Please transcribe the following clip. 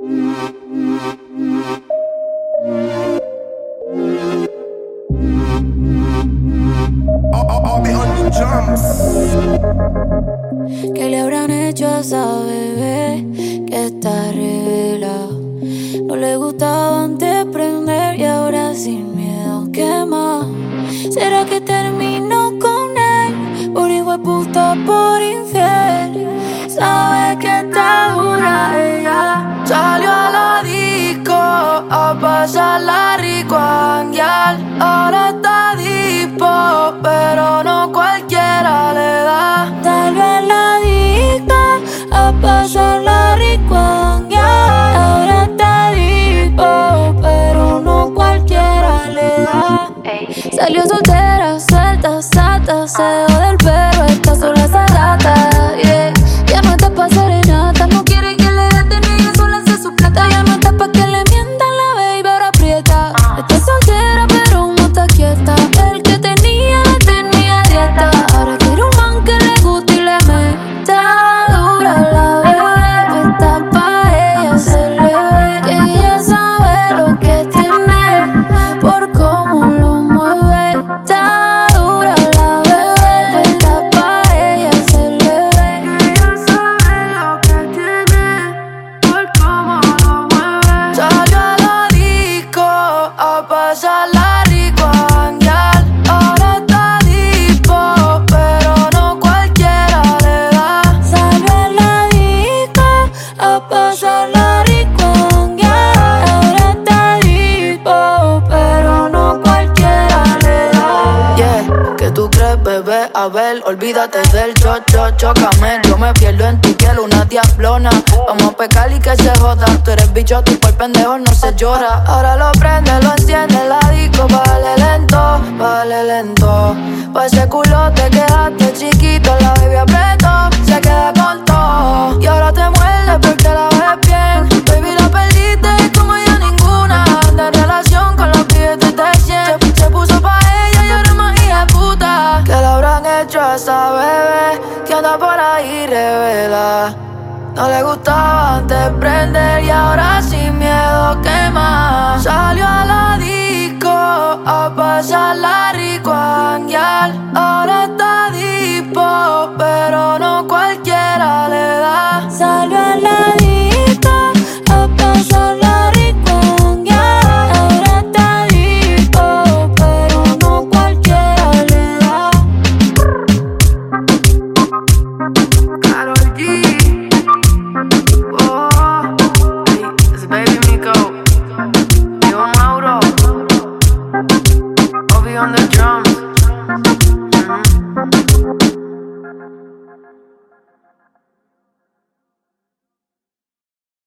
¿Qué le habrán hecho a esa bebé que está revelada? No le gustaba antes prender y ahora sin miedo quema. ¿Será que terminó con él? Por igual puta, por infiel. Ahora está dispo, pero no cualquiera le da. Tal vez la disco a pasarla rico a Ahora está dispo, pero no cualquiera le da. Salió soltera, suelta, sata, se dejó del perro, está sola esa gata, yeah. Ya no está pa' serenata, no quiere que le ni ella sola hace su plata. Ya no está pa' que le A ver, olvídate del cho, cho, chocame. Yo me pierdo en tu piel, una diablona. Vamos a pecar y que se joda. Tú eres bicho, tú por pendejo no se llora. Ahora lo prende, lo enciende, la disco, vale lento, vale lento. Pa' ese culo esa bebé que anda por ahí revela? No le gustaba antes prender y ahora sin miedo quema. Please.